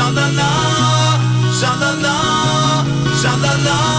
Sha la la, sha la la, sha la la.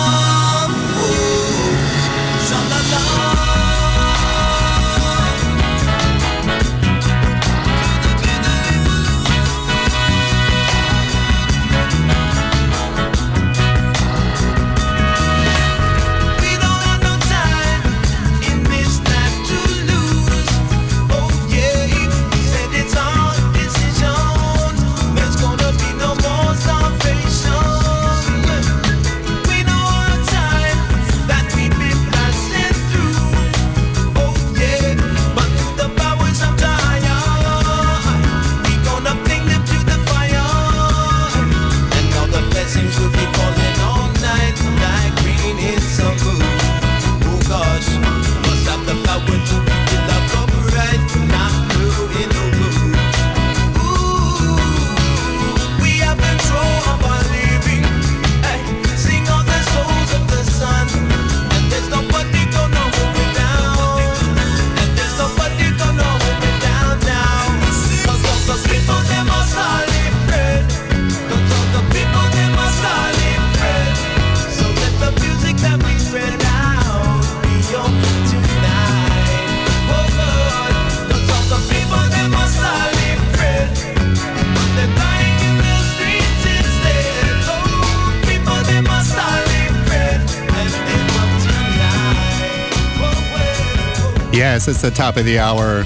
Yes, it's the top of the hour,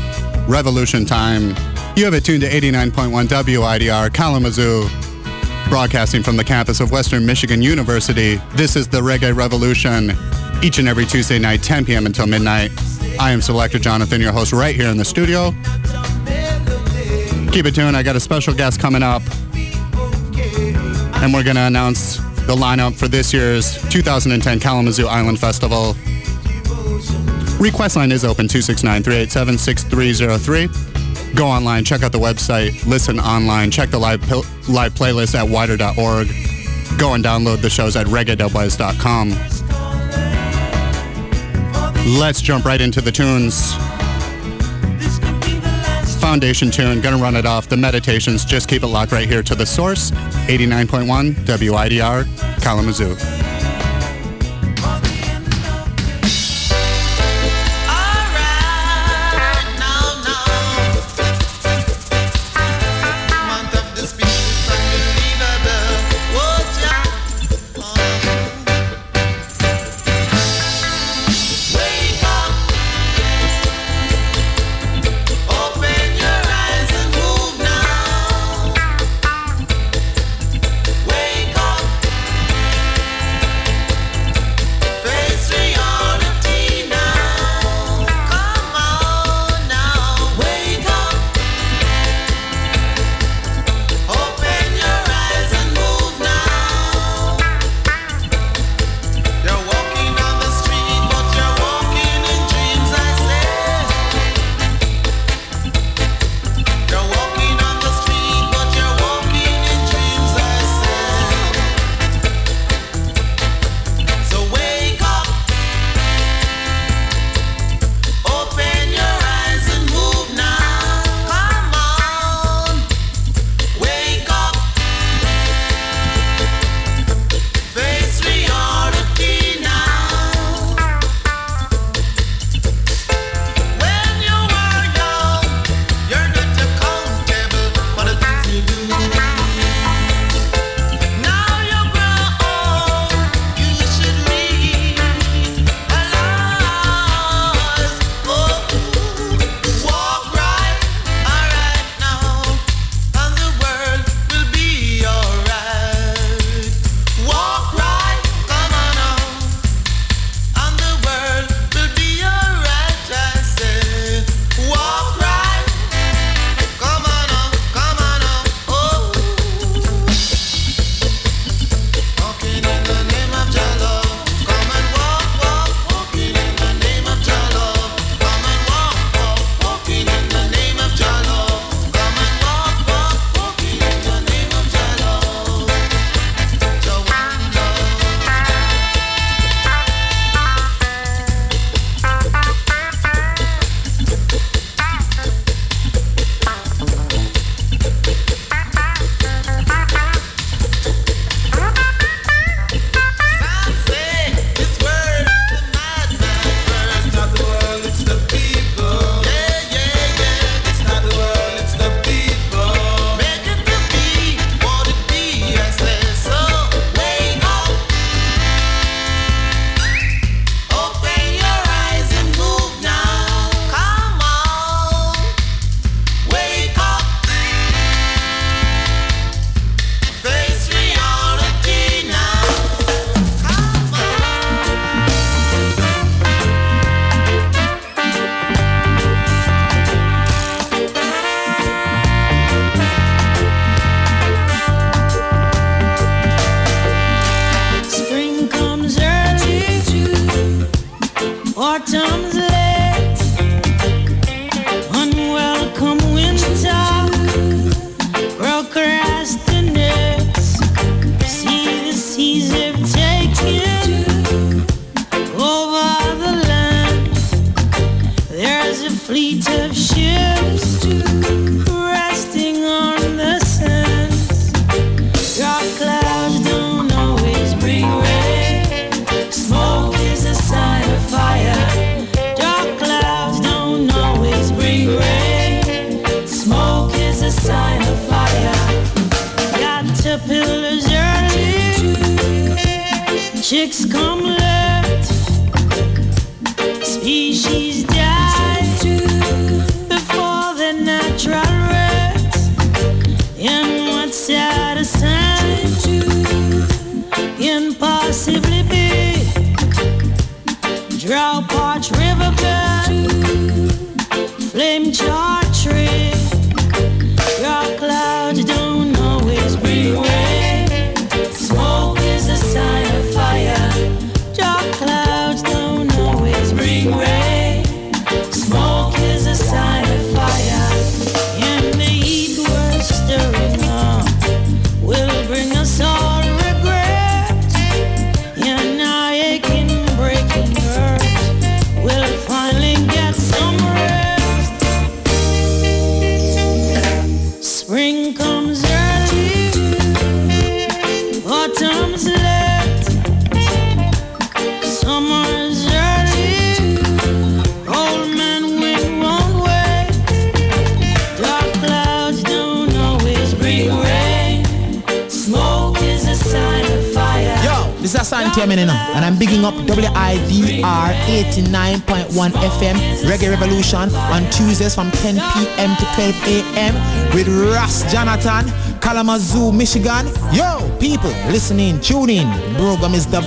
revolution time. You have it tuned to 89.1 WIDR Kalamazoo, broadcasting from the campus of Western Michigan University. This is the Reggae Revolution, each and every Tuesday night, 10 p.m. until midnight. I am Selector Jonathon, your host, right here in the studio. Keep it tuned. I got a special guest coming up, and we're going to announce the lineup for this year's 2010 Kalamazoo Island Festival. Request line is open 269 387 6303. Go online, check out the website, listen online, check the live, live playlist at widr.org. Go and download the shows at reggae.buzz.com. Let's jump right into the tunes. Foundation tune, gonna run it off. The meditations, just keep it locked right here to the source 89.1 WIDR Kalamazoo. On Tuesdays from 10 p.m. to 12 a.m. with Ross Jonathan, Kalamazoo, Michigan. Yo, people, listening, tune in. Program is the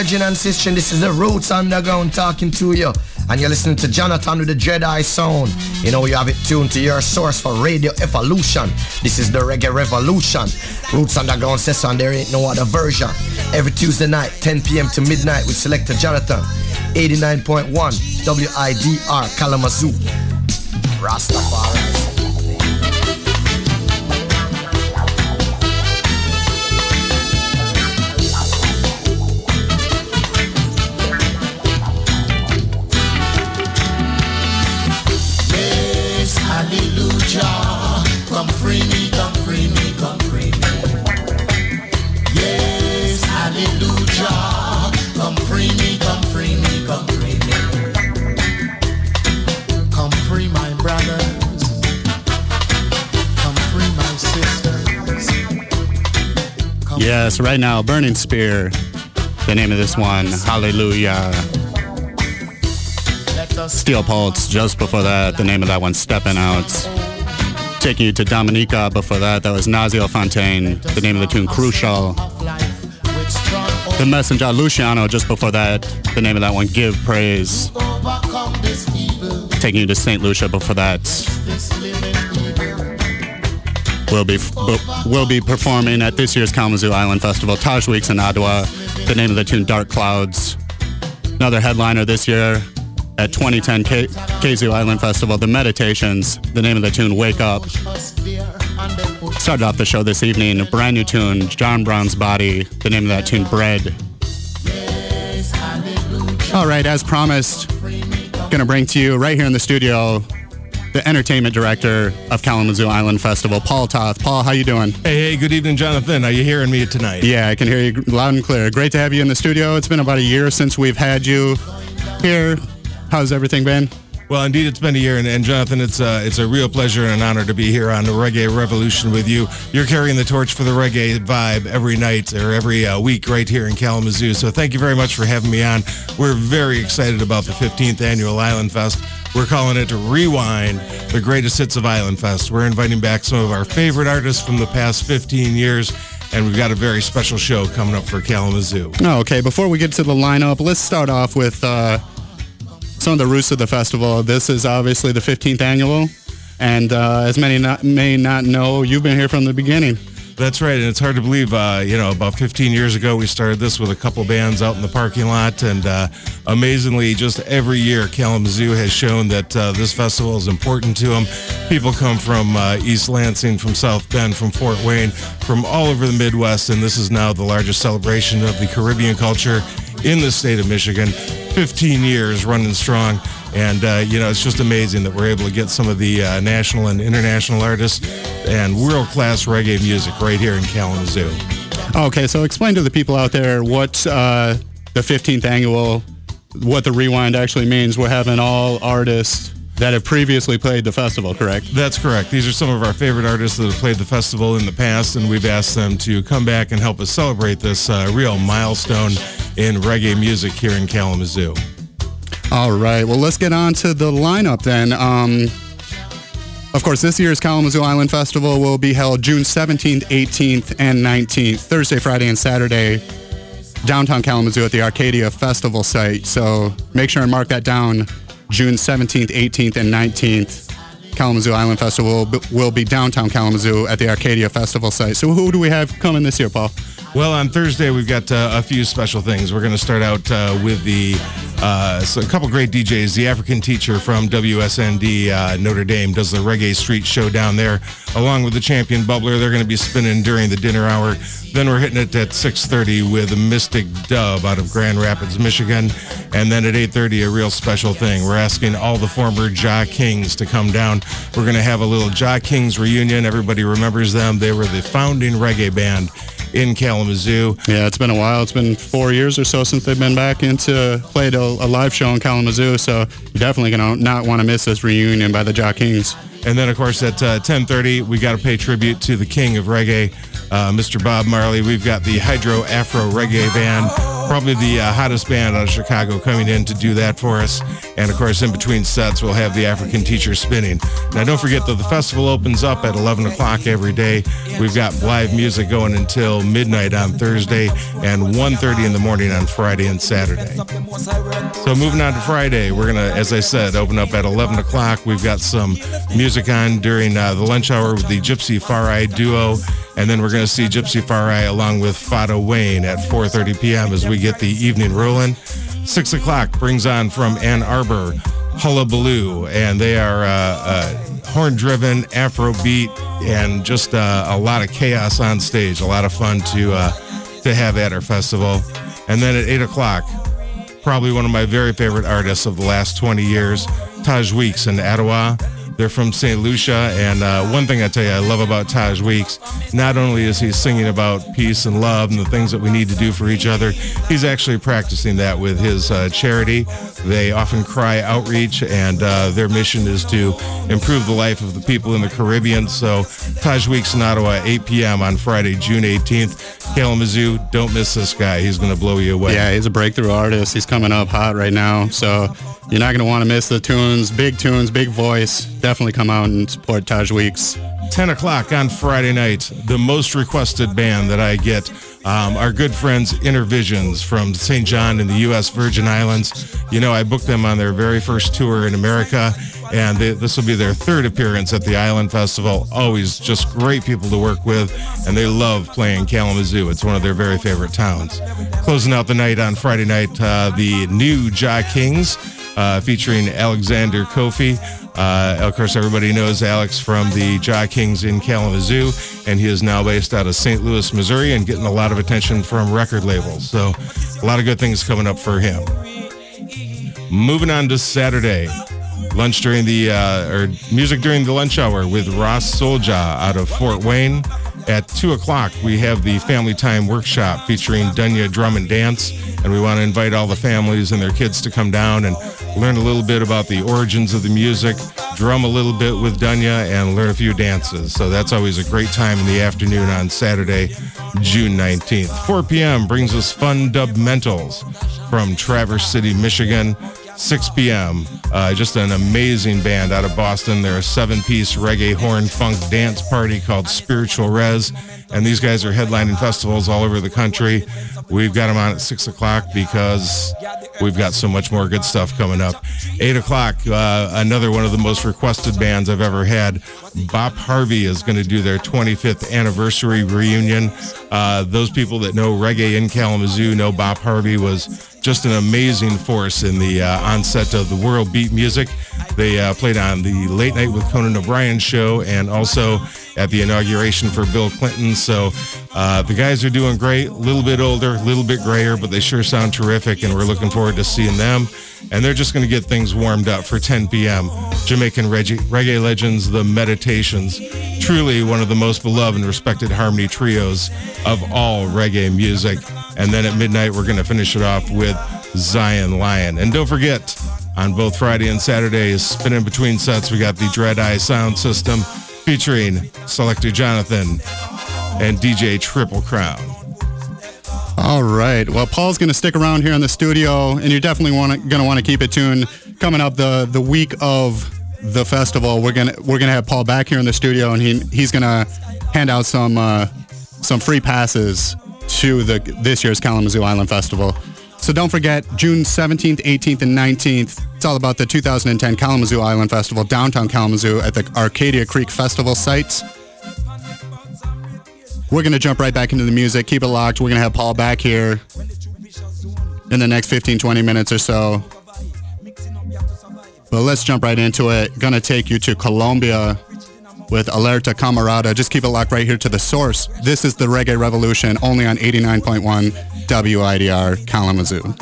brethren and sisters, this is the Roots Underground talking to you. And you're listening to Jonathon with the Jedi Sound. You know, you have it tuned to your source for Radio Evolution. This is the Reggae Revolution. Roots Underground says and there ain't no other version. Every Tuesday night, 10 p.m. to midnight with Selector Jonathon. 89.1 WIDR Kalamazoo. Rasta. Right now, Burning Spear, the name of this one. Hallelujah. Steel Pulse, just before that, the name of that one, Stepping Out. Taking you to Dominica before that, that was Nasio Fontaine, the name of the tune, Crucial. The Messenger Luciano, just before that, the name of that one, Give Praise. Taking you to St. Lucia before that. We'll be, we'll be performing at this year's Kalamazoo Island Festival, Taj Weekes in Adowa, the name of the tune, Dark Clouds. Another headliner this year, at 2010 K- KZoo Island Festival, The Meditations, the name of the tune, Wake Up. Started off the show this evening, a brand new tune, John Brown's Body, the name of that tune, Bread. All right, as promised, gonna bring to you right here in the studio the entertainment director of Kalamazoo Island Festival, Paul Toth. Paul, how you doing? Hey, hey, good evening, Jonathon. Are you hearing me tonight? Yeah, I can hear you loud and clear. Great to have you in the studio. It's been about a year since we've had you here How's everything been? Well, indeed, it's been a year, and, and Jonathon, it's uh, it's a real pleasure and an honor to be here on the Reggae Revolution with you. You're carrying the torch for the reggae vibe every night or every uh, week right here in Kalamazoo. So thank you very much for having me on. We're very excited about the 15th annual Island Fest. We're calling it Rewind, the greatest hits of Island Fest. We're inviting back some of our favorite artists from the past 15 years and we've got a very special show coming up for Kalamazoo. Oh, okay. Before we get to the lineup, let's start off with uh, some of the roots of the festival. This is obviously the 15th annual, and uh, as many not, may not know, you've been here from the beginning. That's right, and it's hard to believe. Uh, you know, about 15 years ago, we started this with a couple bands out in the parking lot, and uh, amazingly, just every year, Kalamazoo has shown that uh, this festival is important to them. People come from uh, East Lansing, from South Bend, from Fort Wayne, from all over the Midwest, and this is now the largest celebration of the Caribbean culture in the state of Michigan. 15 years running strong. And, uh, you know, it's just amazing that we're able to get some of the uh, national and international artists and world class reggae music right here in Kalamazoo. Okay, so explain to the people out there what uh, the 15th annual, what the rewind actually means. We're having all artists that have previously played the festival, correct? That's correct. These are some of our favorite artists that have played the festival in the past, and we've asked them to come back and help us celebrate this uh, real milestone in reggae music here in Kalamazoo. All right. Well, let's get on to the lineup then. Um, of course, this year's Kalamazoo Island Festival will be held June 17th, 18th, and 19th, Thursday, Friday, and Saturday, downtown Kalamazoo at the Arcadia Festival site. So make sure and mark that down June 17th, 18th, and 19th. Kalamazoo Island Festival will be downtown Kalamazoo at the Arcadia Festival site. So who do we have coming this year, Paul? Well, on Thursday we've got uh, a few special things. We're going to start out uh, with the uh, so a couple great DJs. The African teacher from WSND uh, Notre Dame does the Reggae Street Show down there, along with the Champion Bubbler. They're going to be spinning during the dinner hour. Then we're hitting it at 6:30 with Mystic Dub out of Grand Rapids, Michigan, and then at 8:30 a real special thing. We're asking all the former Jah Kings to come down. We're going to have a little Jah Kings reunion. Everybody remembers them. They were the founding reggae band in Kalamazoo. Yeah, it's been a while. It's been four years or so since they've been back into played a, a live show in Kalamazoo. So you're definitely gonna not want to miss this reunion by the Jah Kings. And then, of course, at uh, 10:30, we got to pay tribute to the king of reggae, uh, Mr. Bob Marley. We've got the Hydro Afro Reggae Band probably the uh, hottest band out of Chicago coming in to do that for us. And of course, in between sets, we'll have the African teacher spinning. Now, don't forget that the festival opens up at 11 o'clock every day. We've got live music going until midnight on Thursday and 1.30 in the morning on Friday and Saturday. So moving on to Friday, we're going to, as I said, open up at 11 o'clock. We've got some music on during uh, the lunch hour with the Gypsy Farai duo. And then we're going to see Gypsy Farai along with Fada Wayne at 4.30 p.m. as we get the evening rolling. 6 o'clock brings on from Ann Arbor Hullabaloo, and they are uh, uh, horn-driven Afrobeat and just uh, a lot of chaos on stage. A lot of fun to uh, to have at our festival. And then at 8 o'clock, probably one of my very favorite artists of the last 20 years, Taj Weekes in Adowa They're from St. Lucia. And uh, one thing I tell you I love about Taj Weekes, not only is he singing about peace and love and the things that we need to do for each other, he's actually practicing that with his uh, charity. They often cry outreach, and uh, their mission is to improve the life of the people in the Caribbean. So, Taj Weekes in Adowa, 8 p.m. on Friday, June 18th. Kalamazoo, don't miss this guy. He's going to blow you away. Yeah, he's a breakthrough artist. He's coming up hot right now. So you're not going to want to miss the tunes. Big tunes, big voice. Definitely come out and support Taj Weekes. 10 o'clock on Friday night, the most requested band that I get, um, our good friends Inner Visions from St. John in the U.S. Virgin Islands. You know, I booked them on their very first tour in America, and they, this will be their third appearance at the Island Festival. Always just great people to work with, and they love playing Kalamazoo. It's one of their very favorite towns. Closing out the night on Friday night, uh, the new Jah Kings. Uh, featuring Alexander Kofi. Uh, of course, everybody knows Alex from the Jah Kings in Kalamazoo, and he is now based out of St. Louis, Missouri, and getting a lot of attention from record labels. So, a lot of good things coming up for him. Moving on to Saturday, lunch during the uh, or music during the lunch hour with Ross Solja out of Fort Wayne. At two o'clock, we have the Family Time Workshop featuring Dunya Drum and Dance, and we want to invite all the families and their kids to come down and learn a little bit about the origins of the music, drum a little bit with Dunya, and learn a few dances. So that's always a great time in the afternoon on Saturday, June 19th. 4 p.m. brings us Fun Dub Mentals from Traverse City, Michigan. 6 p.m. Uh, just an amazing band out of Boston. They're a seven piece reggae horn funk dance party called Spiritual Rez. And these guys are headlining festivals all over the country. We've got them on at 6 o'clock because we've got so much more good stuff coming up. 8 o'clock, uh, another one of the most requested bands I've ever had. Bop Harvey is going to do their 25th anniversary reunion. Uh, those people that know reggae in Kalamazoo know Bop Harvey was just an amazing force in the uh, onset of the world beat music. They uh, played on the Late Night with Conan O'Brien show and also at the inauguration for Bill Clinton. So uh, the guys are doing great, a little bit older, a little bit grayer, but they sure sound terrific, and we're looking forward to seeing them. And they're just going to get things warmed up for 10 p.m. Jamaican reggae, reggae legends, the Meditations, truly one of the most beloved and respected harmony trios of all reggae music. And then at midnight, we're going to finish it off with Zion Lion. And don't forget, on both Friday and Saturday, spinning between sets, we got the Dread Eye Sound System featuring Selector Jonathon and DJ Triple Crown. All right. Well, Paul's going to stick around here in the studio, and you're definitely going to want to keep it tuned. Coming up the the week of the festival, we're gonna we're gonna have Paul back here in the studio, and he he's gonna hand out some uh, some free passes to the this year's Kalamazoo Island Festival. So don't forget June 17th, 18th, and 19th. It's all about the 2010 Kalamazoo Island Festival downtown Kalamazoo at the Arcadia Creek Festival site. We're going to jump right back into the music. Keep it locked. We're going to have Paul back here in the next 15, 20 minutes or so. But let's jump right into it. Going to take you to Colombia with Alerta Kamarada. Just keep it locked right here to the source. This is the Reggae Revolution, only on 89.1 WIDR Kalamazoo.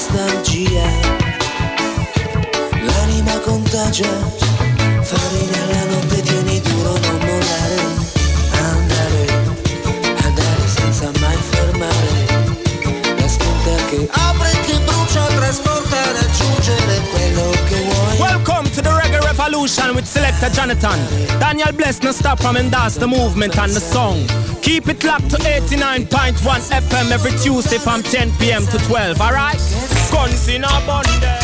nostalgia, l'anima contagia, notte tieni duro non mollare, andare, andare senza mai fermare, la spinta che apre, che brucia, trasporta, raggiungere quello che vuoi. Welcome to the Reggae Revolution with Selector Jonathon. Daniel Bless no stop from endorse the movement and the song. Keep it locked to 89.1 FM every Tuesday from 10 p.m. to 12, alright? Guns in abundance.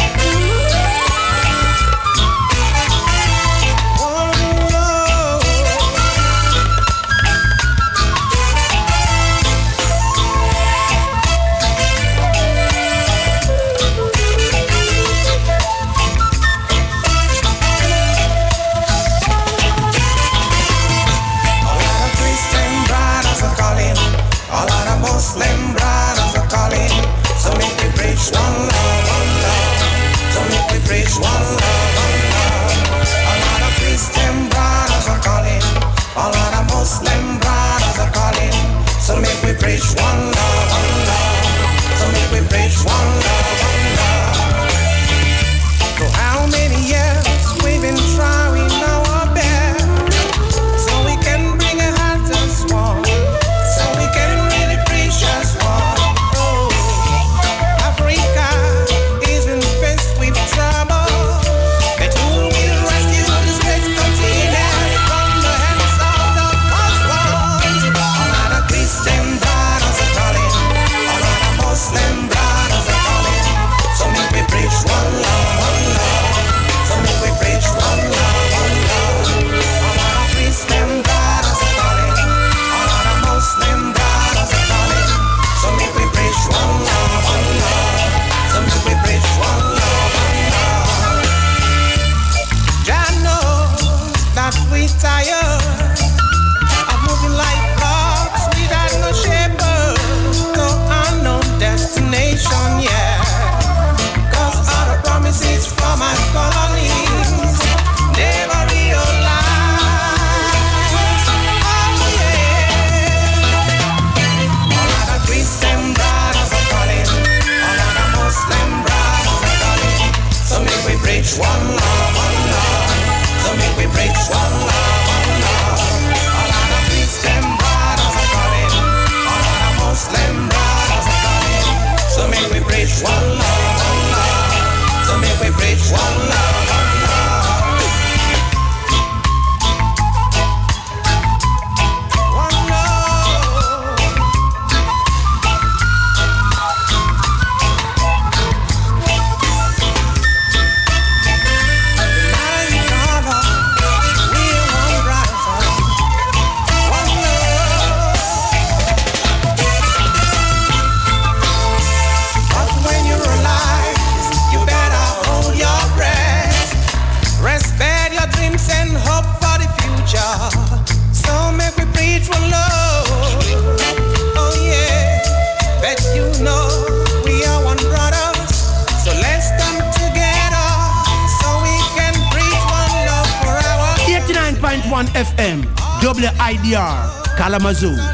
WIDR,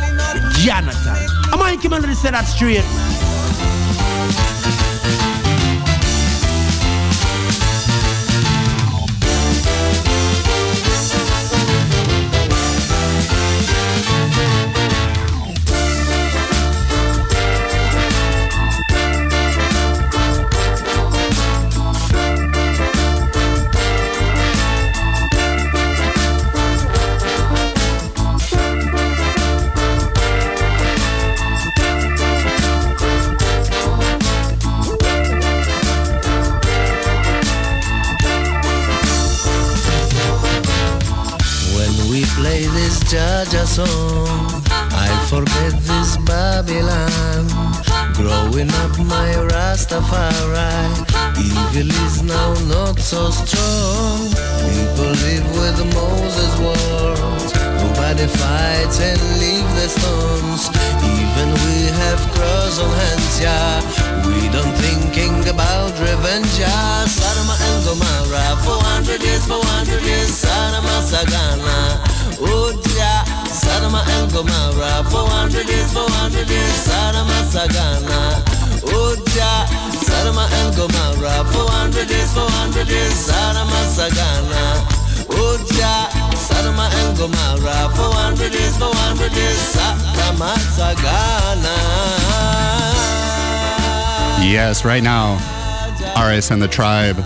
and the Tribe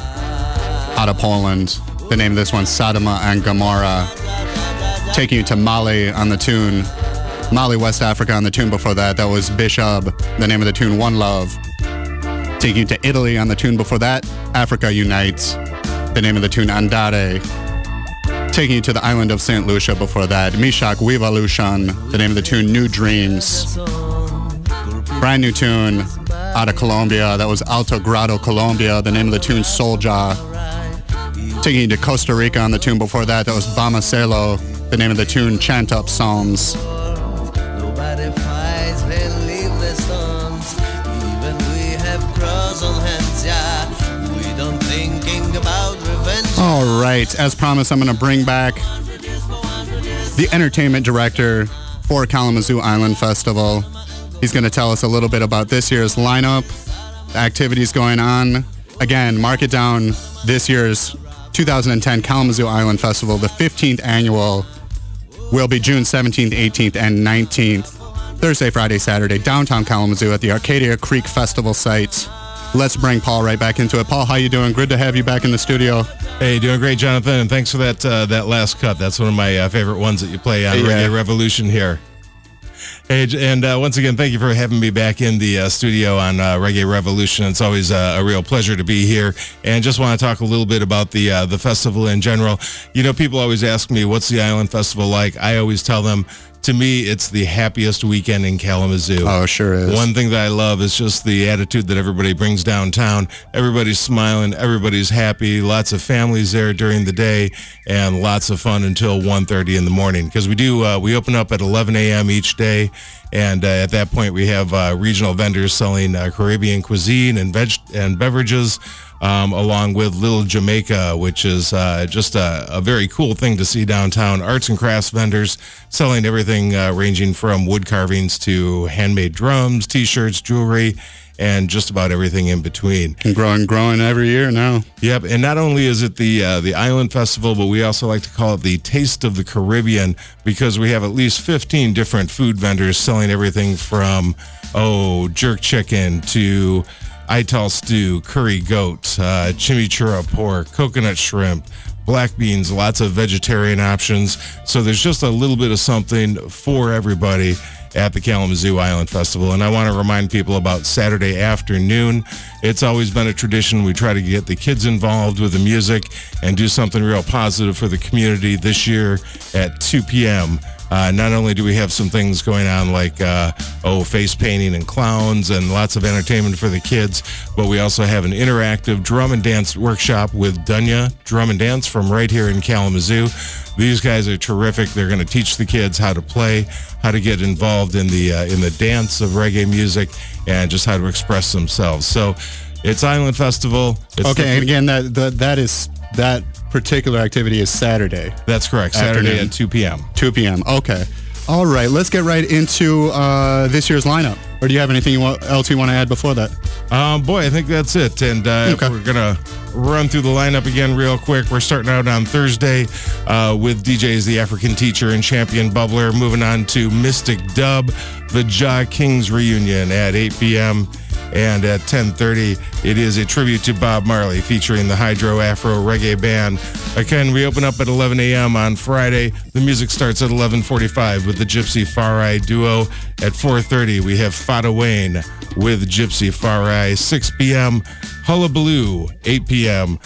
out of Poland. The name of this one, Sodoma and Gomorrah. Taking you to Mali on the tune. Mali, West Africa on the tune before that. That was Bishob. The name of the tune, One Love. Taking you to Italy on the tune before that, Africa Unites. The name of the tune, Andare. Taking you to the island of St. Lucia before that, Meshach Wevolusion. The name of the tune, New Dreams. Brand new tune out of Colombia. That was Alto Grado, Colombia. The name of the tune, Soldier. Taking you to Costa Rica on the tune before that. That was Bamaselo. The name of the tune, Chant Up Psalms. Nobody fights and leave the stones. Even we have cross on hands, yeah. We don't thinking about revenge. All right. As promised, I'm going to bring back the entertainment director for Kalamazoo Island Festival. He's going to tell us a little bit about this year's lineup, activities going on. Again, mark it down this year's 2010 Kalamazoo Island Festival, the 15th annual, will be June 17th, 18th, and 19th. Thursday, Friday, Saturday, downtown Kalamazoo at the Arcadia Creek Festival site. Let's bring Paul right back into it. Paul, how you doing? Good to have you back in the studio. Hey, doing great, Jonathon, and thanks for that uh, that last cut. That's one of my uh, favorite ones that you play on Yeah. Reggae Revolution here. Hey, and uh, once again, thank you for having me back in the uh, studio on uh, Reggae Revolution. It's always a real pleasure to be here, and just want to talk a little bit about the uh, the festival in general. You know, people always ask me, "What's the Island Festival like?" I always tell them. To me, it's the happiest weekend in Kalamazoo. Oh, sure is. One thing that I love is just the attitude that everybody brings downtown. Everybody's smiling, everybody's happy, lots of families there during the day, and lots of fun until 1.30 in the morning. Because we do, uh, we open up at 11 a.m. each day, and uh, at that point we have uh, regional vendors selling uh, Caribbean cuisine and veg and beverages. Um, along with Little Jamaica, which is uh, just a, a very cool thing to see downtown. Arts and crafts vendors selling everything uh, ranging from wood carvings to handmade drums, t-shirts, jewelry, and just about everything in between. And growing, growing every year now. Yep, and not only is it the uh, the Island Festival, but we also like to call it the Taste of the Caribbean because we have at least 15 different food vendors selling everything from oh jerk chicken to ital stew, curry goat, uh, chimichurri pork, coconut shrimp. Black beans, lots of vegetarian options. So there's just a little bit of something for everybody at the Kalamazoo Island Festival. And I want to remind people about Saturday afternoon. It's always been a tradition. We try to get the kids involved with the music and do something real positive for the community this year at 2 p.m. Uh, not only do we have some things going on like, uh, oh, face painting and clowns and lots of entertainment for the kids, but we also have an interactive drum and dance workshop with Dunya Drum and Dance from right here in Kalamazoo. These guys are terrific. They're going to teach the kids how to play, how to get involved in the uh, in the dance of reggae music, and just how to express themselves. So, it's Island Festival. It's okay, the- and again, that, that that is that particular activity is Saturday. That's correct. Saturday Afternoon. at 2 p.m. 2 p.m. Okay. All right. Let's get right into uh, this year's lineup. Or do you have anything you want, else you want to add before that? Um, boy, I think that's it. And uh, if we're gonna run through the lineup again real quick. We're starting out on Thursday uh, with DJs The African Teacher and Champion Bubbler. Moving on to Mystic Dub, the Jah Kings reunion at 8 p.m. And at 10:30, it is a tribute to Bob Marley featuring the Hydro Afro Reggae Band. Again, we open up at 11 a.m. on Friday. The music starts at 11:45 with the Gypsy Farai duo. At 4:30, we have Fada Wayne with Gypsy Farai. 6 p.m. Hullabaloo. 8 p.m.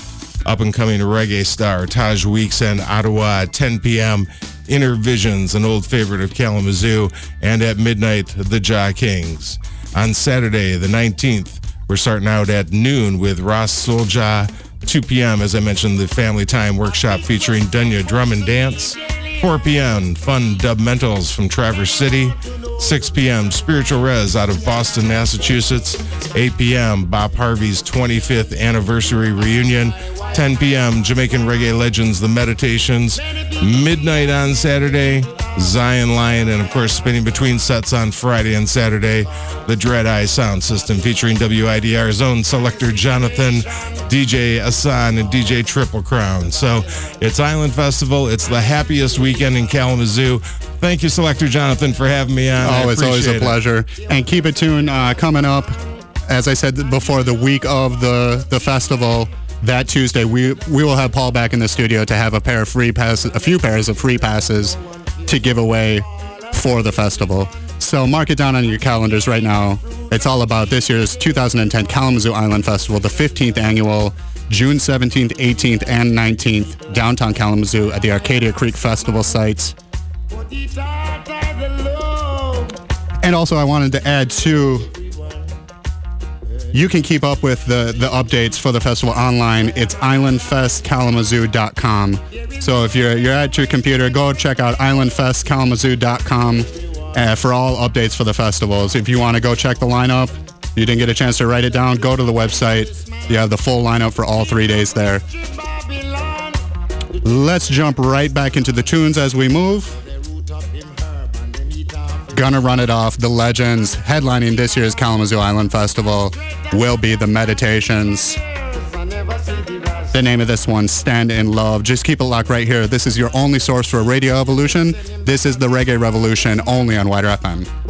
Up and coming reggae star Taj Weekes and Adowa. At 10 p.m. Inner Visions, an old favorite of Kalamazoo. And at midnight, the Jah Kings. On Saturday, the 19th, we're starting out at noon with Ross Solja. 2 p.m., as I mentioned, the Family Time Workshop featuring Dunya Drum and Dance. 4 p.m., fun dub mentals from Traverse City. 6 p.m., Spiritual Rez out of Boston, Massachusetts. 8 p.m., Bop Harvey's 25th anniversary reunion. 10 p.m., Jamaican Reggae Legends, The Meditations. Midnight on Saturday, Zion Lion, and of course, spinning between sets on Friday and Saturday, the Dread Eye Sound System featuring WIDR's own selector Jonathon, DJ Asan, and DJ Triple Crown. So it's Island Festival. It's the happiest weekend in Kalamazoo. Thank you, Selector Jonathon, for having me on. Oh, it's always a it. pleasure. And keep it tuned. Uh, coming up, as I said before, the week of the the festival. That Tuesday, we we will have Paul back in the studio to have a pair of free passes, a few pairs of free passes to give away for the festival. So mark it down on your calendars right now. It's all about this year's 2010 Kalamazoo Island Festival, the 15th annual, June 17th, 18th, and 19th, downtown Kalamazoo at the Arcadia Creek Festival sites. And also, I wanted to add too. You can keep up with the, the updates for the festival online. It's islandfestkalamazoo.com. So if you're you're at your computer, go check out islandfestkalamazoo.com uh, for all updates for the festivals. If you want to go check the lineup, you didn't get a chance to write it down, go to the website. You have the full lineup for all three days there. Let's jump right back into the tunes as we move. Gonna run it off. The legends headlining this year's Kalamazoo Island Festival will be the Meditations. The name of this one, Stand in Love. Just keep it locked right here. This is your only source for Radio Evolution. This is the Reggae Revolution only on WIDR FM.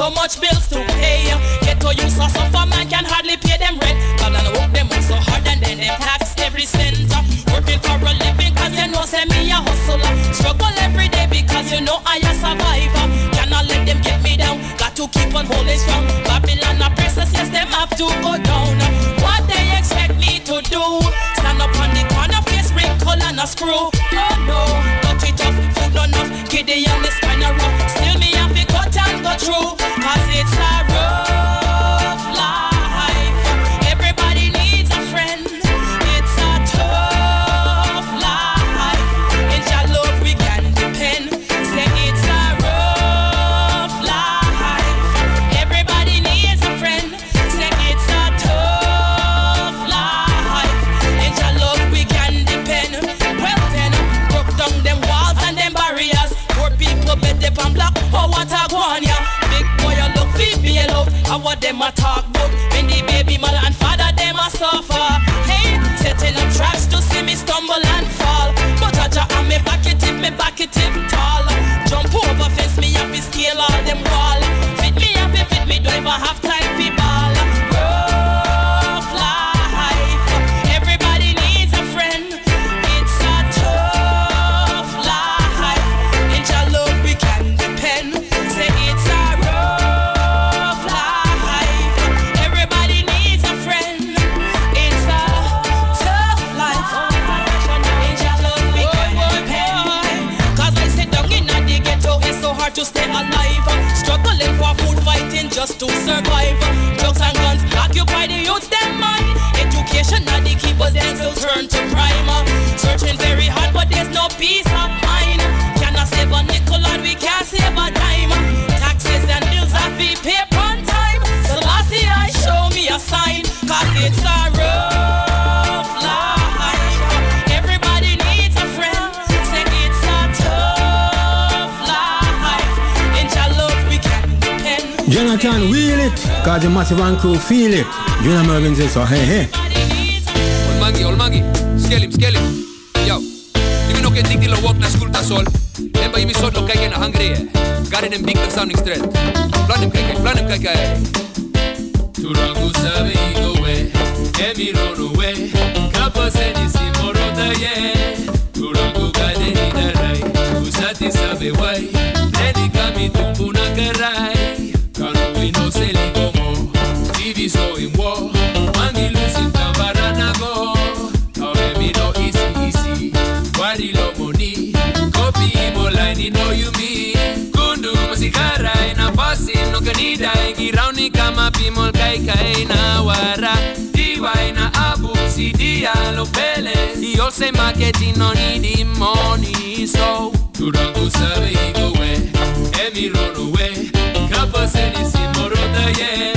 So much bills to pay. Get to use so suffer, man can hardly pay them rent. Babylon work them work so hard and then them tax every cent. Working for a living cause you know say me a hustler. Struggle every day because you know I a survivor. Cannot let them get me down. Got to keep on holding strong. Babylon princess, yes them have to go down. What they expect me to do? Stand up on the corner, face wrinkle and a screw. Oh no, cut it off, food not enough. Gideon is kinda rough. Still me have to cut and go through. Wheel it, cause the massive and crew feel it. Jonah Mervyn says so, hey, hey. Old Maggie, old Maggie, scale him, scale him. Yo, you know que dig lo walk na skulta sol. Lemba imi sot lo kaya na hungry eh. Got it in big the sounding straight. Plan him kaya, plan him kaya. Turangu sabe go we, emi rono we, kapa se ni simorota ye. Turangu gade ni darai, usati sabe wai, neni kami tumbu na karai. Kanu ino imo know you me. Kundu masikara ina pasi kanida ingirauni kama pimol kai kai na wara. Diwa ina abu si dia lo pele. Yo say marketing no need money so. Turangu sabe go we, emi rono we, kapa se ni simorota ye.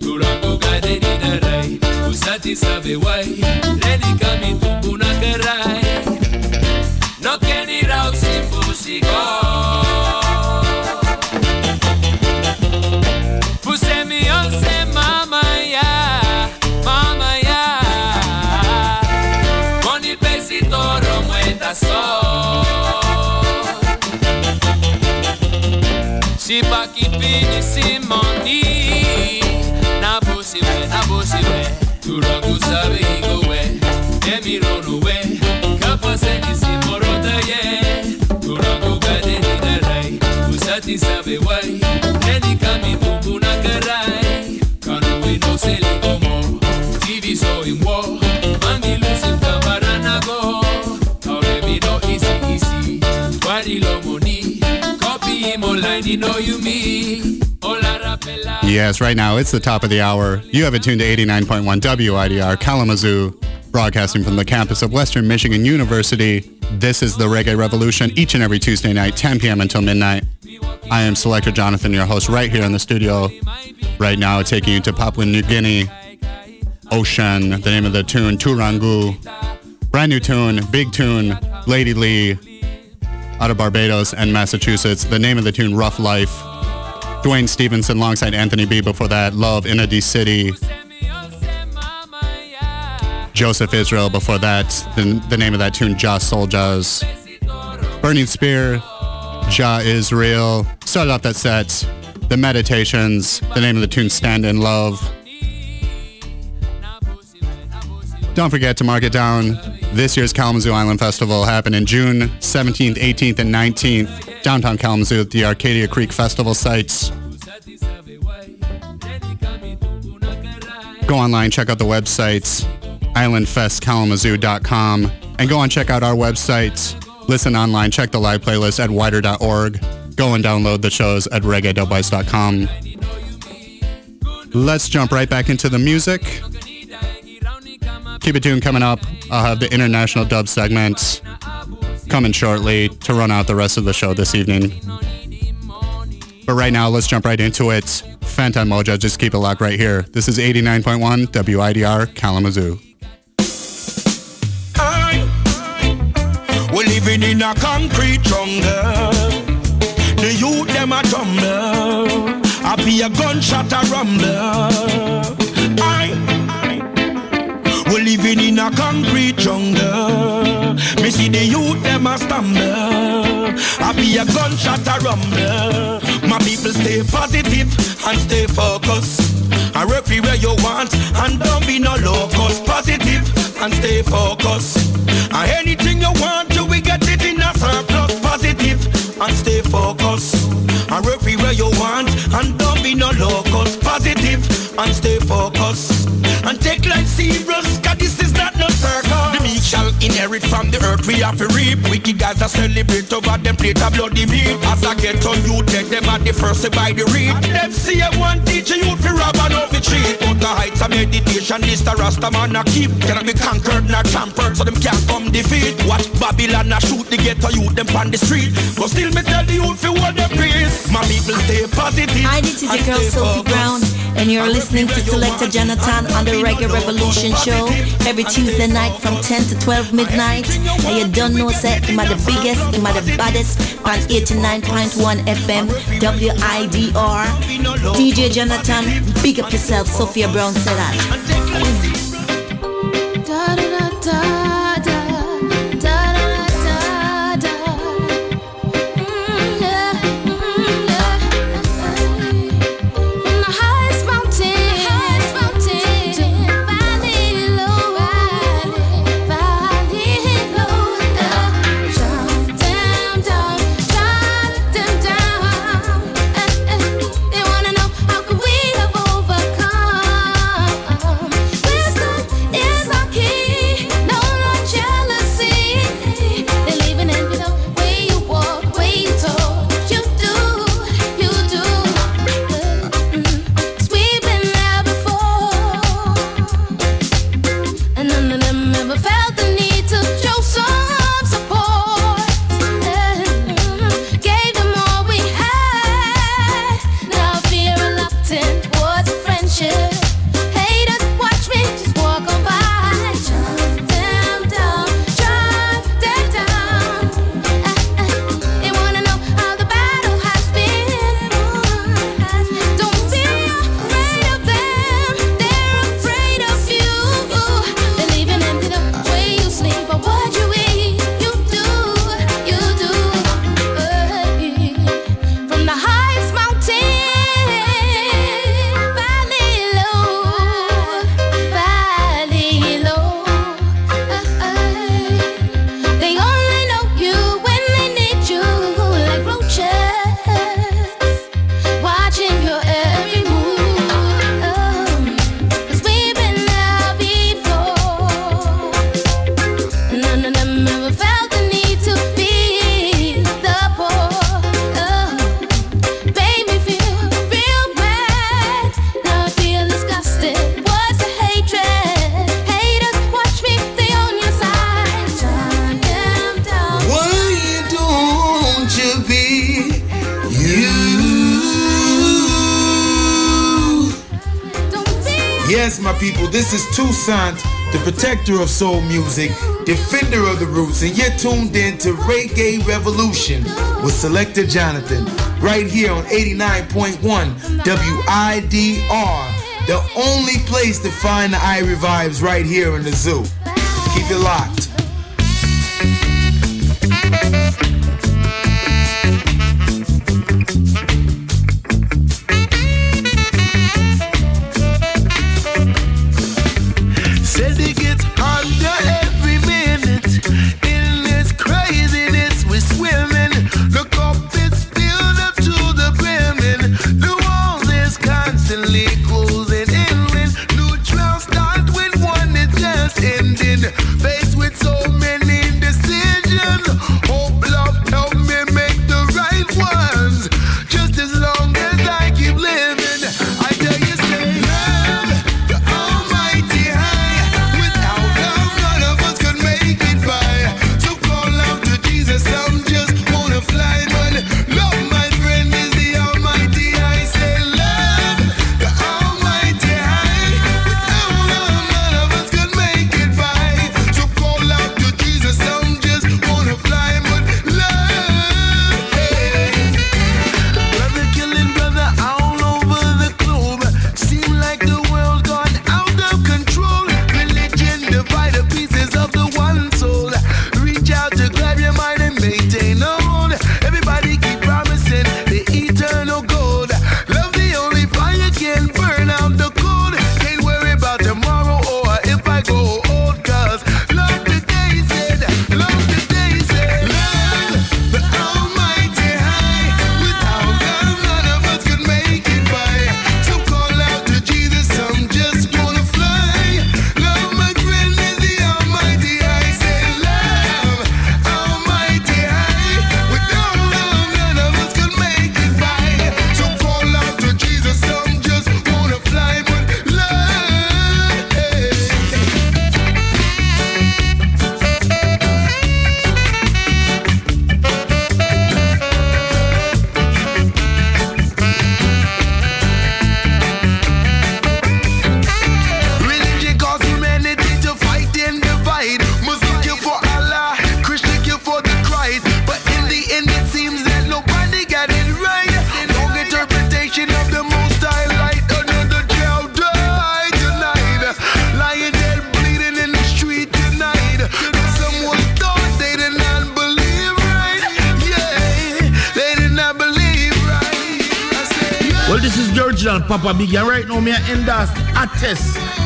Turangu gade ni darai, usati sabe wai, leni simorota ye. Turangu gade ni darai, usati sabe wai. Neni kami tumbu na karai. Kanu we no seli Yes, right now it's the top of the hour. You have it tuned to 89.1 WIDR Kalamazoo, broadcasting from the campus of Western Michigan University. This is the Reggae Revolution each and every Tuesday night, 10 p.m. until midnight. I am Selector Jonathon, your host, right here in the studio. Right now, taking you to Papua New Guinea, Oshen, the name of the tune, Turangu. Brand new tune, big tune, Lady Lee, out of Barbados and Massachusetts. The name of the tune, Rough Life. Duane Stephenson alongside Anthony B. Before that, Love in a D City. Joseph Israel before that. The, the name of that tune, Jah Souljahs. Burning Spear, Jah Is Real. Started off that set The Meditations, the name of the tune Stand in Love. Don't forget to mark it down. This year's Kalamazoo Island Festival happening June 17th, 18th, and 19th, downtown Kalamazoo at the Arcadia Creek Festival sites. Go online, check out the websites, islandfestkalamazoo.com, and go and check out our websites. Listen online, check the live playlist at widr.org. Go and download the shows at reggae.com. Let's jump right back into the music. Keep it tuned coming up. I'll have the international dub segments coming shortly to run out the rest of the show this evening. But right now, let's jump right into it. Fantan Mojah, just keep it locked right here. This is 89.1 WIDR Kalamazoo. We're living in a concrete jungle. The youth them a tumble. I be a gunshot a rumble. I, living in a concrete jungle. Me see the youth them a stumble. I be a gunshot a rumble. My people stay positive and stay focused. I work where you want and don't be no locus. Positive and stay focused. And anything you want, you will get it in a surplus. Positive and stay focused. And work where you want and don't be no locus. Positive and stay focused. And take life serious, shall inherit from the earth, we have to reap. Wicked guys are celebrate over them plate of bloody meat. As I get on you, take them at the first to buy the read. And them see one teacher you fi rob and over cheat. But the heights of meditation, this the Rasta man a keep. Cannot be conquered nor trampled, so them can't come defeat. Watch Babylon a shoot the ghetto youth them on the street. But still me tell the youth fi hold their peace. My people stay positive. Hi, this is your girl Sophie Brown, and you're listening to Selector Jonathon on the Reggae Revolution Show every Tuesday night from 10 to 12 midnight. And you don't know, say, I'm the biggest, I'm the baddest on 89.1 FM, WIDR. DJ Jonathon, big up yourself, Sophia Brown said that. Protector of soul music, defender of the roots, and you're tuned in to Reggae Revolution with Selector Jonathon, right here on 89.1 WIDR, the only place to find the Irie vibes right here in the zoo. Keep it locked.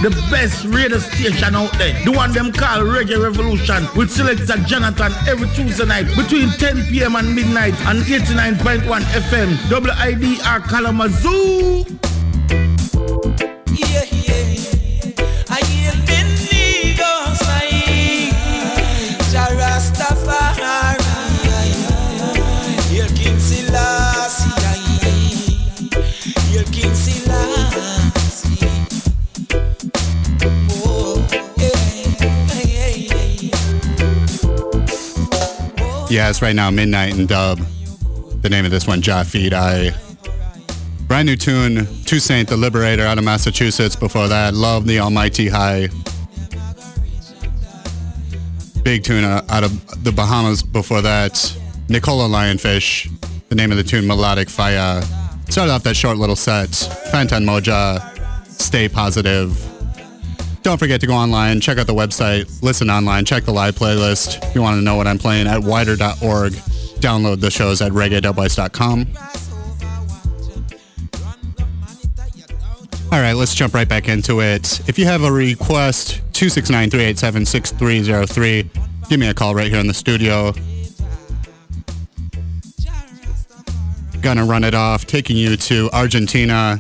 The best radio station out there. The one them call Reggae Revolution with selector Jonathon every Tuesday night between 10 p.m. and midnight on 89.1 FM. WIDR Kalamazoo. Right now midnight and dub. The name of this one, Jah Feed I. Brand new tune, Toussaint the Liberator out of Massachusetts. Before that, Love the Almighty High. Big tune uh, out of the Bahamas before that. Nicola Lionfish. The name of the tune, Melodic Fiyah. Started off that short little set. Fantan Mojah. Stay positive. Don't forget to go online, check out the website, listen online, check the live playlist. If you want to know what I'm playing at widr.org. Download the shows at reggae.wise.com. All right, let's jump right back into it. If you have a request, 269 387 6303. Give me a call right here in the studio. Gonna run it off, taking you to Argentina.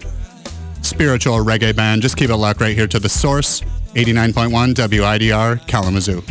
Spiritual reggae band. Just keep it locked right here to the source 89.1 WIDR Kalamazoo.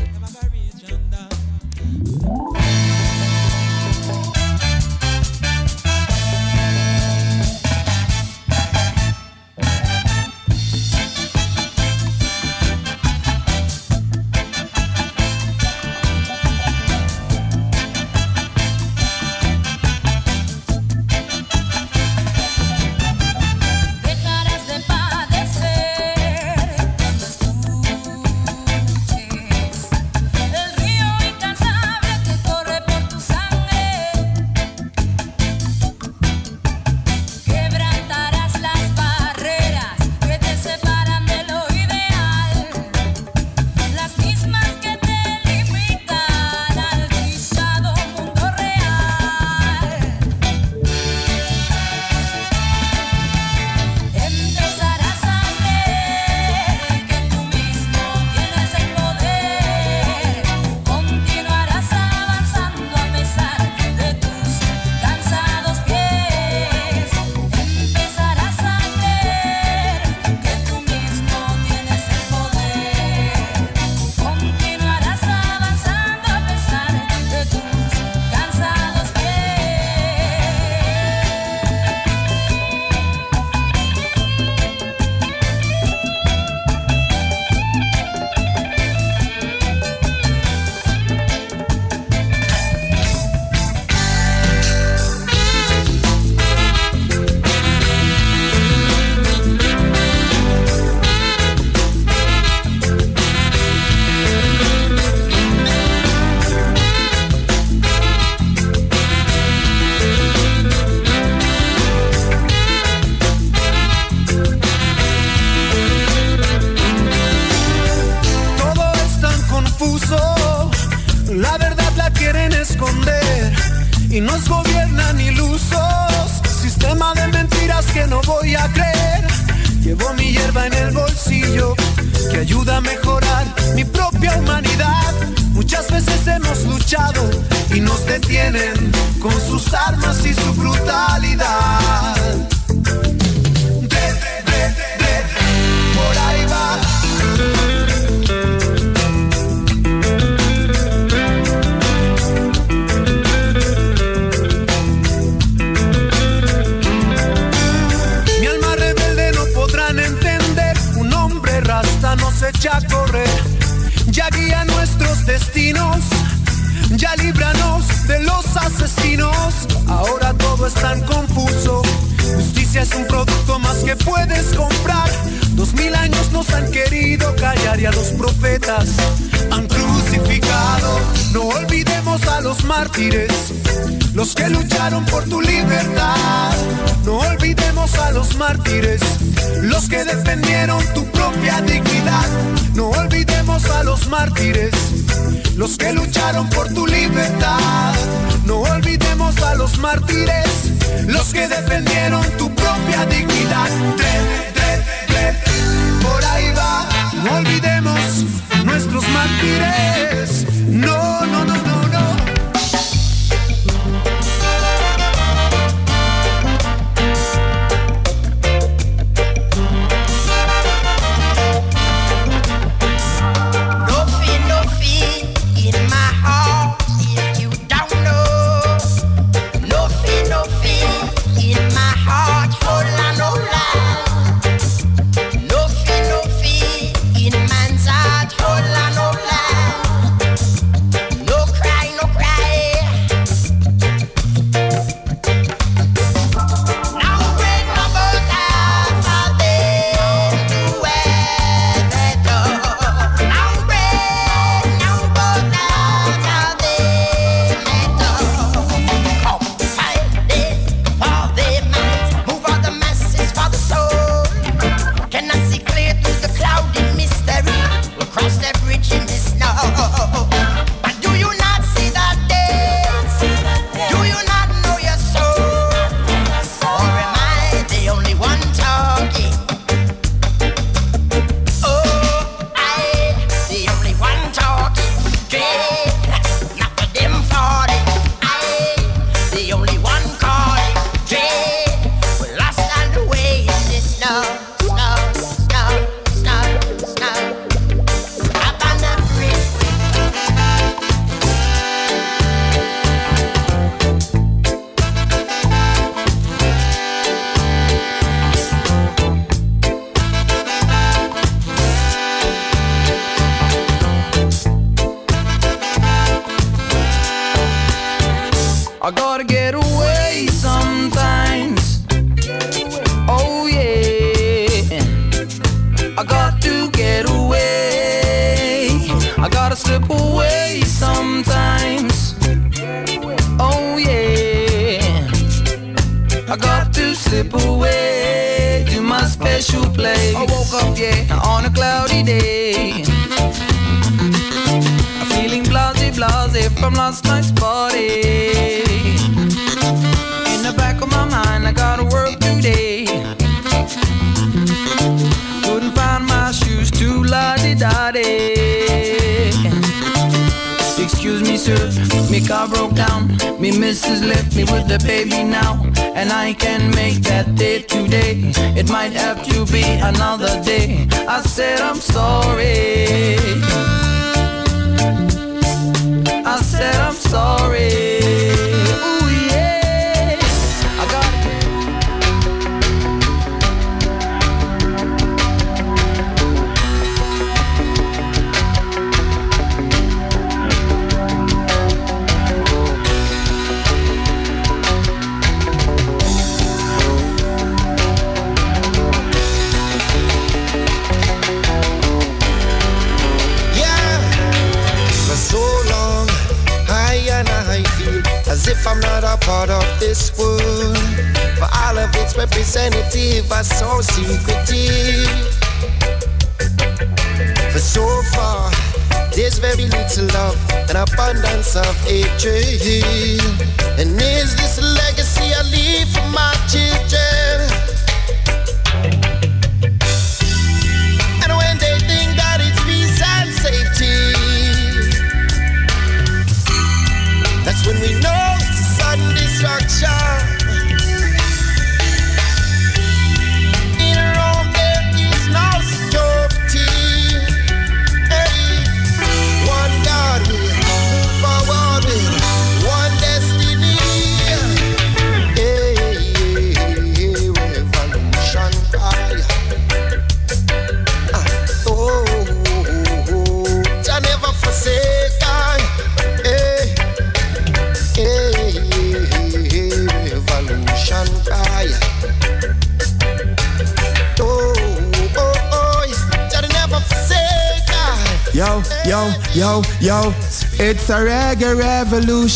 me with the baby now And I can make that day today. It might have to be another day. I said I'm sorry.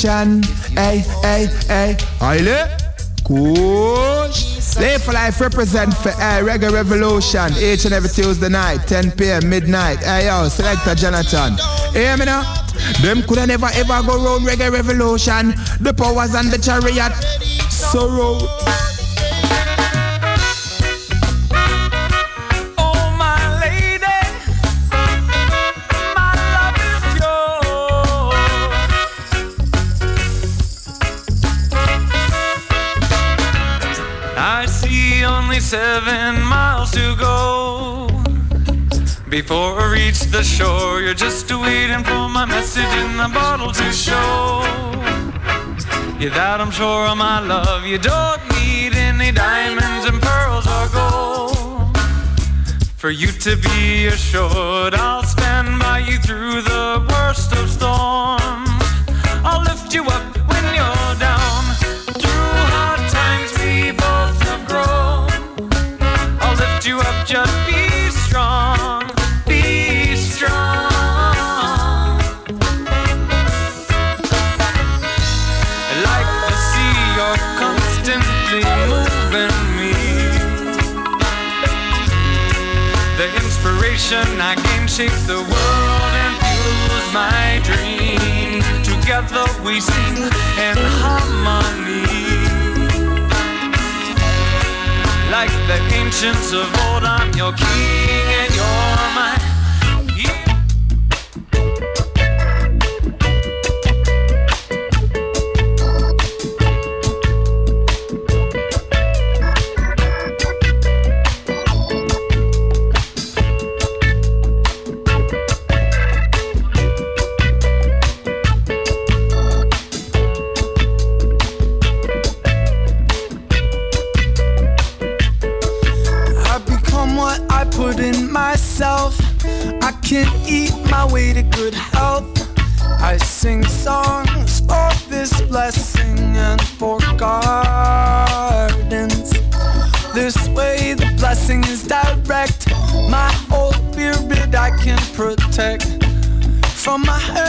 Nation. Hey, hey, hey. Aile. Kush. Live Life represent for hey, Reggae Revolution each and every Tuesday night, 10 p.m. midnight. Hey yo, selector Jonathon. Hear me now? Them coulda never ever go round Reggae Revolution. The powers and the chariot. Sorrow. Seven miles to go. Before I reach the shore, you're just waiting for my message in the bottle to show. You that I'm sure of my love, you don't need any diamonds and pearls or gold. For you to be assured, I'll stand by you through the worst of storms. I'll lift you up just be strong. Be strong. Like the sea, you're constantly moving me. The inspiration I gain shapes the world and fuels my dream. Together we sing in harmony. Like the ancients of old, I'm your king and you're my. My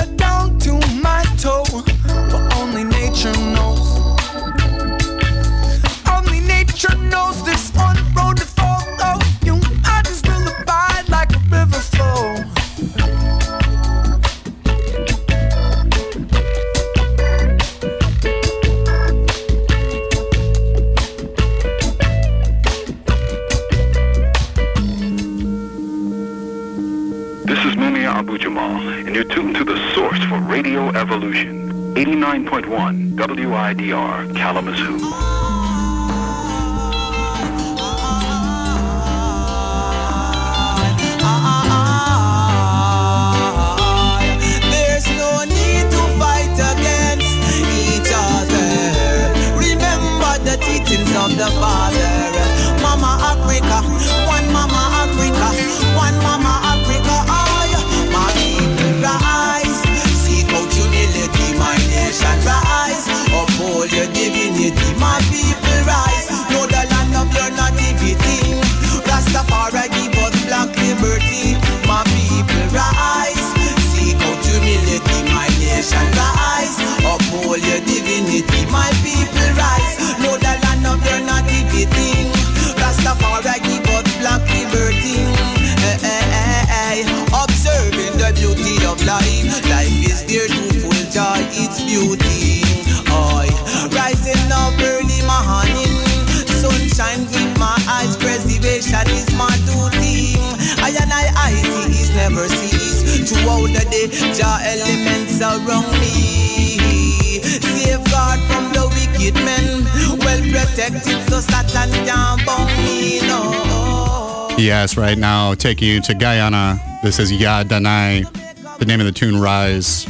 protected so Satan can't bound me. No. Yes, right now, taking you to Guyana. This is Ya Danai, the name of the tune Rise.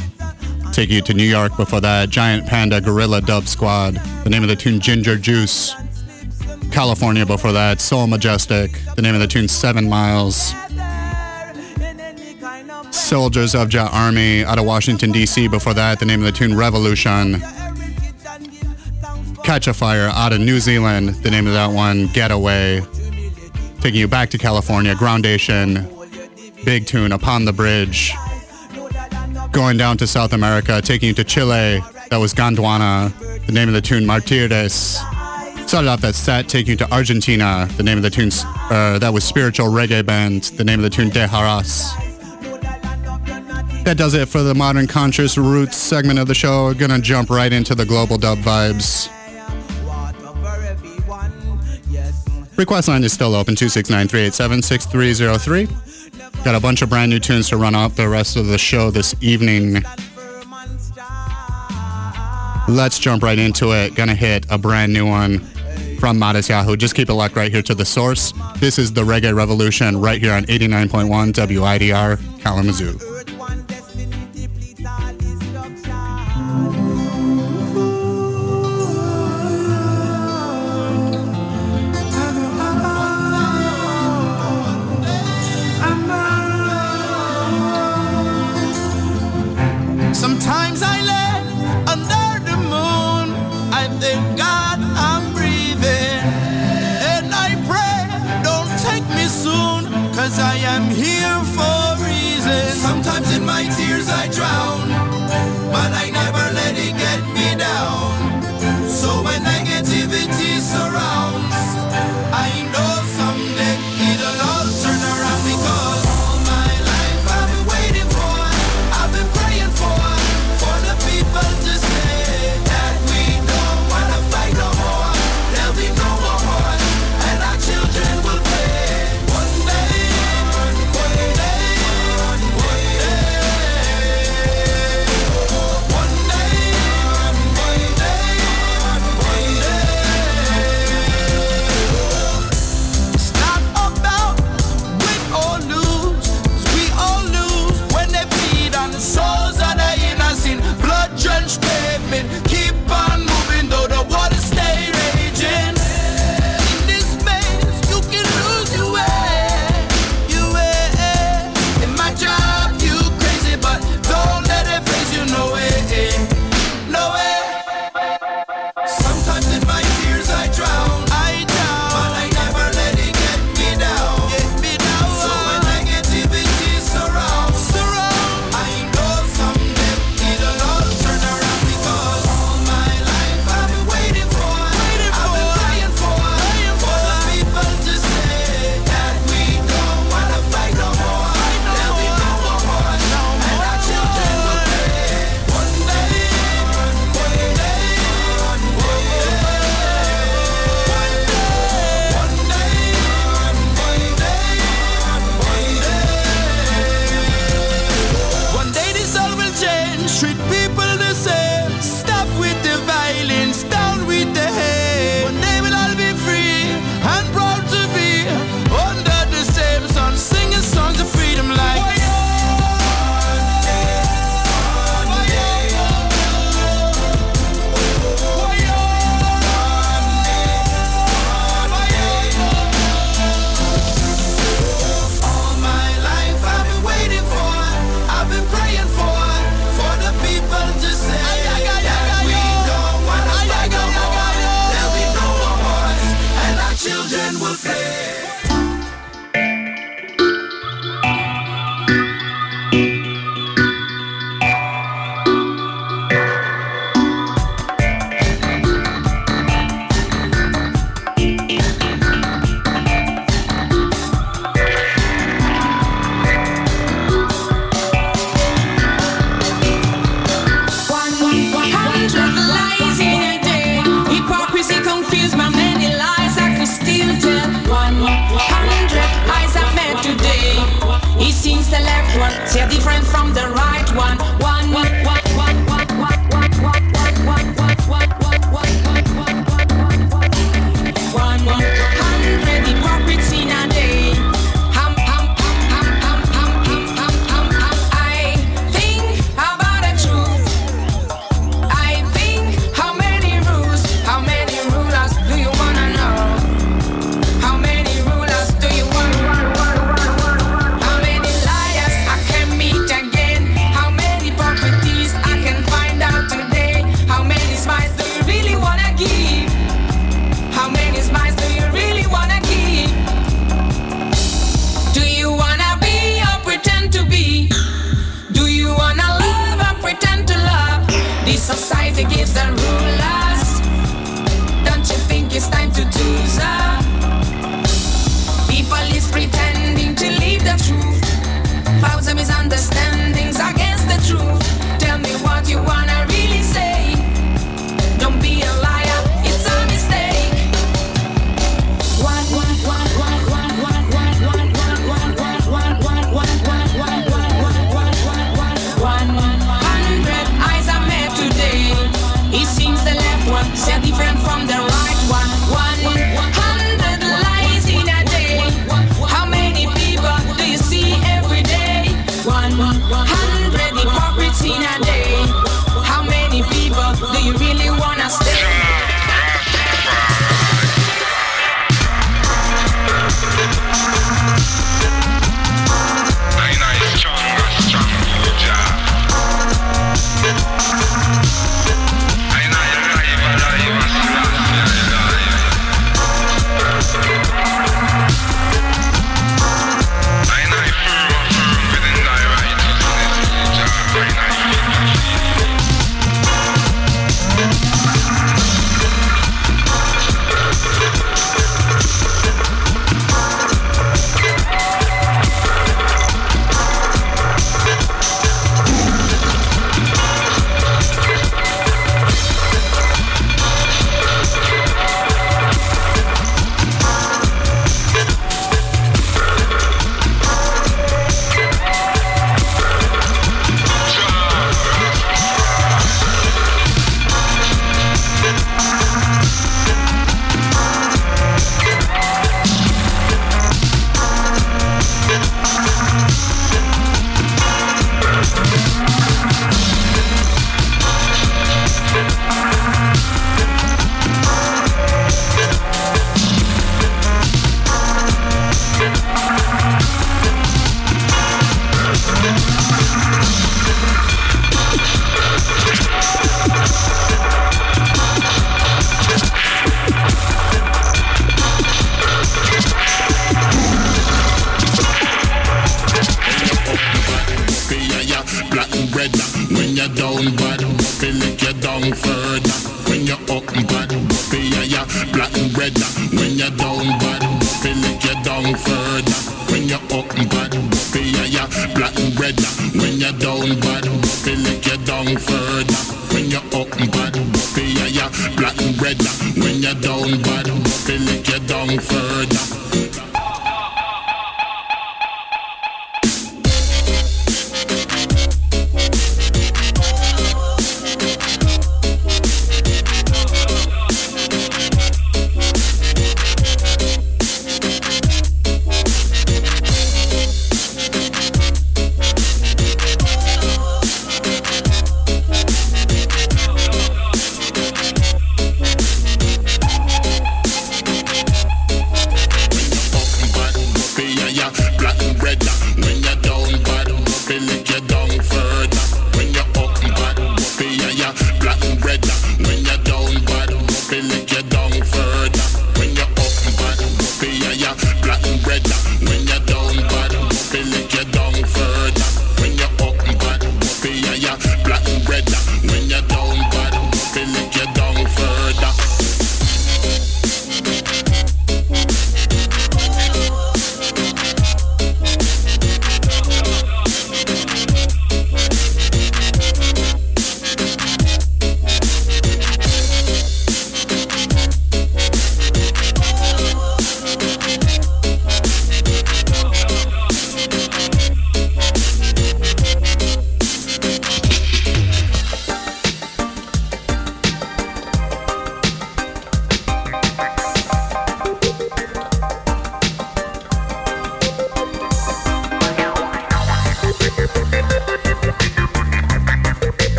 Taking you to New York before that, Giant Panda Gorilla Dub Squad, the name of the tune Ginger Juice. California before that, Soul Majestic, the name of the tune Seven Miles. Soldiers of Jah Army out of Washington, D.C. before that, the name of the tune Revolution. Catch a Fire out of New Zealand, the name of that one, Getaway. Taking you back to California, Groundation, big tune, Upon the Bridge. Going down to South America, taking you to Chile, that was Gondwana, the name of the tune, Martires. Started off that set, taking you to Argentina, the name of the tune, uh, that was Spiritual Reggae Band, the name of the tune, Dejaras. That does it for the Modern Conscious Roots segment of the show. We're gonna jump right into the global dub vibes. Request line is still open 269 387 6303. Got a bunch of brand new tunes to run out the rest of the show this evening. Let's jump right into it. Gonna hit a brand new one. from Modest Yahoo. Just keep it locked right here to the source. This is the Reggae Revolution right here on 89.1 WIDR Kalamazoo.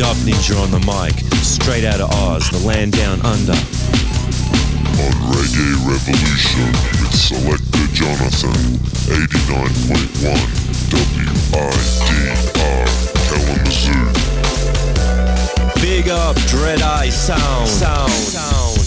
Dub Ninja on the mic, straight out of Oz, the land down under. On Reggae Revolution with Selector Jonathon, 89.1 WIDR Kalamazoo. Big up Dread Eye Sound. Sound. Sound.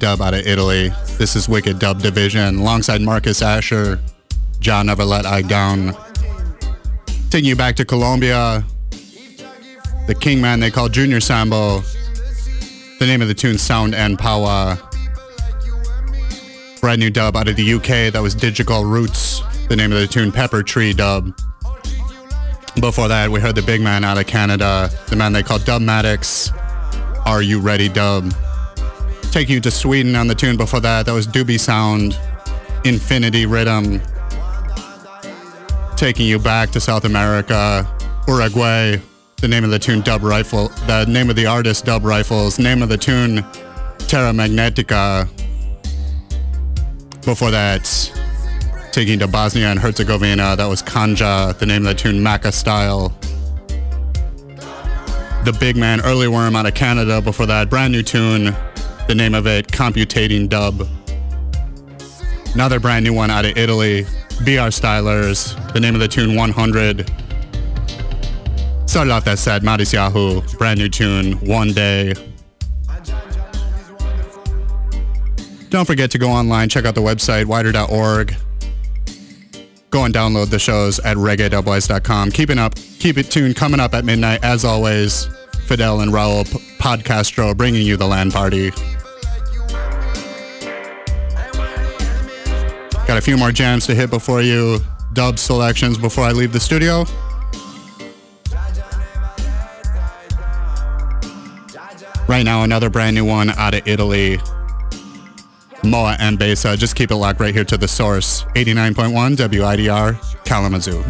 Dub out of Italy. This is Wicked Dub Division, alongside Marcus Asher, John Never Let I Down. Taking you back to Colombia, the king man they call Junior Sambo. The name of the tune, Sound and Power. Brand new dub out of the UK, that was Digital Roots. The name of the tune, Pepper Tree Dub. Before that, we heard the big man out of Canada, the man they call Dubmatix. Are You Ready Dub? Taking you to Sweden on the tune before that, that was Doobie Sound, Infinity Rhythm. Taking you back to South America, Uruguay, the name of the tune Dub Rifle, the name of the artist Dub Rifles, name of the tune Terra Magnetica. Before that, taking to Bosnia and Herzegovina, that was Kanja, the name of the tune Maka Style the big man early worm out of canada before that brand new tune the name of it computating dub another brand new one out of italy br stylers the name of the tune 100 started off that set Madis yahoo brand new tune one day don't forget to go online check out the website widr.org go and download the shows at reggae.wise.com. Keeping up, keep it tuned. Coming up at midnight, as always, Fidel and Raul Podcastro bringing you the land party. Got a few more jams to hit before you dub selections before I leave the studio. Right now, another brand new one out of Italy. Moa Anbessa. Just keep it locked right here to the source. 89.1 WIDR Kalamazoo.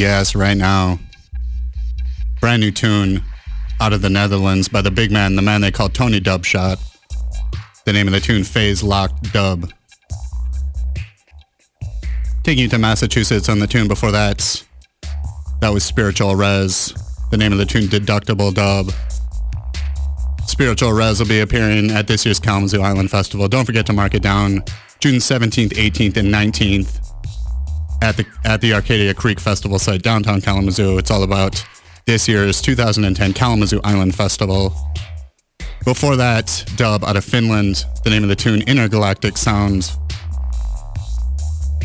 Yes, right now. Brand new tune out of the Netherlands by the big man, the man they call Tony Dubshot. The name of the tune, Phase Locked Dub. Taking you to Massachusetts on the tune before that. That was Spiritual Rez. The name of the tune, Deductible Dub. Spiritual Rez will be appearing at this year's Kalamazoo Island Festival. Don't forget to mark it down June 17th, 18th, and 19th at the at the Arcadia Creek Festival site downtown Kalamazoo. It's all about this year's 2010 Kalamazoo Island Festival. Before that, dub out of Finland. The name of the tune, Intergalactic Sounds.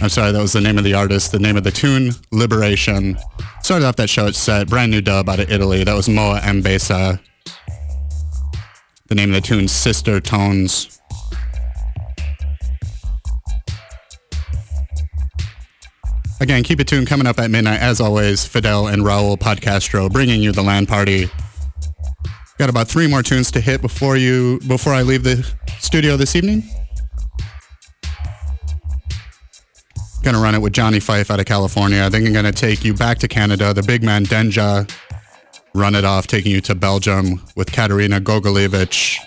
I'm sorry, that was the name of the artist. The name of the tune, Liberation. Started off that show set, brand new dub out of Italy. That was Moa Anbessa. The name of the tune, Sister Tones. Again, keep it tuned. Coming up at midnight, as always, Fidel and Raul Podcastro bringing you the land party. Got about three more tunes to hit before you before I leave the studio this evening. Gonna run it with Johnny Fife out of California. Then I'm gonna take you back to Canada. The big man Denja. Run it off, taking you to Belgium with Katerina Gogolevich.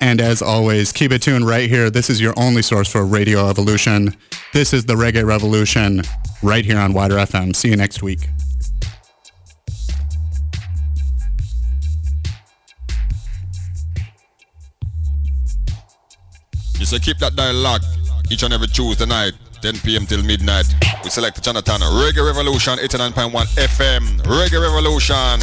And as always, keep it tuned right here. This is your only source for Radio Evolution. This is the Reggae Revolution right here on WIDR FM. See you next week. You say keep that dial locked each and every Tuesday night, 10 p.m. till midnight. We select the Jonathon Reggae Revolution 89.1 FM. Reggae Revolution.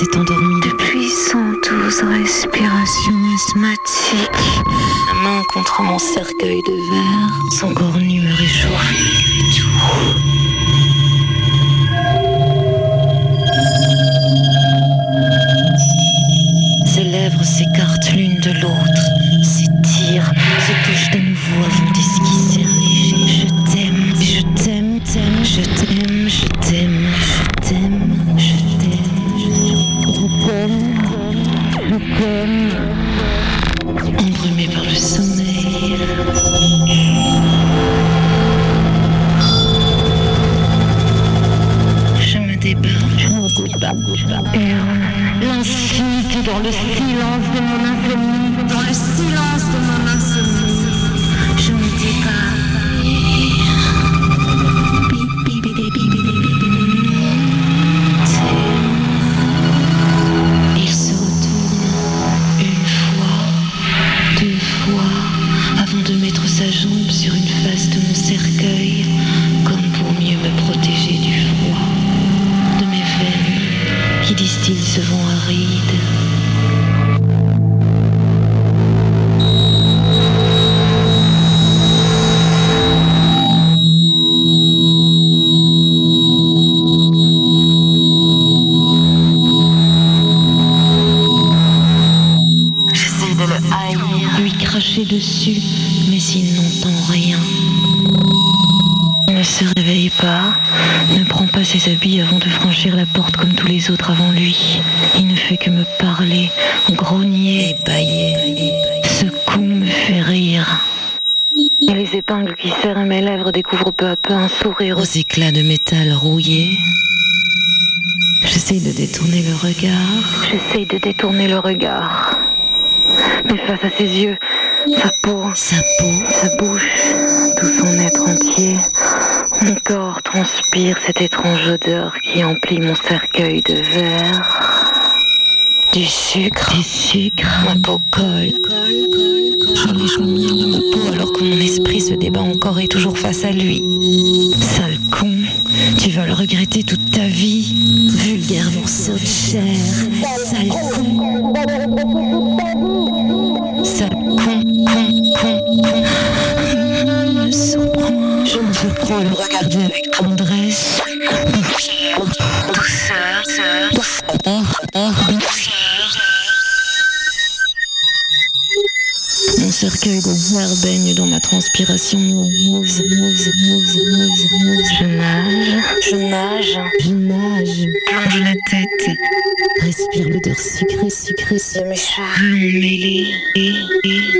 s'est endormie. De respirations asthmatiques. La main contre mon cercueil de verre. Son corps nu me réchauffe. Tout. éclats de métal rouillés. J'essaye de détourner le regard. J'essaye de détourner le regard. Mais face à ses yeux, sa peau, sa bouche, tout son être entier, mon corps transpire cette étrange odeur qui emplit mon cercueil de verre. Du sucre, du sucre, ma peau colle. Je réjouis de ma peau alors que mon esprit se débat encore et toujours face à lui. respiration. Je nage. Je nage. Je nage. Plonge la tête. Respire l'odeur sucrée, sucrée, sucrée. De mes chats. Mêlée. Et, et.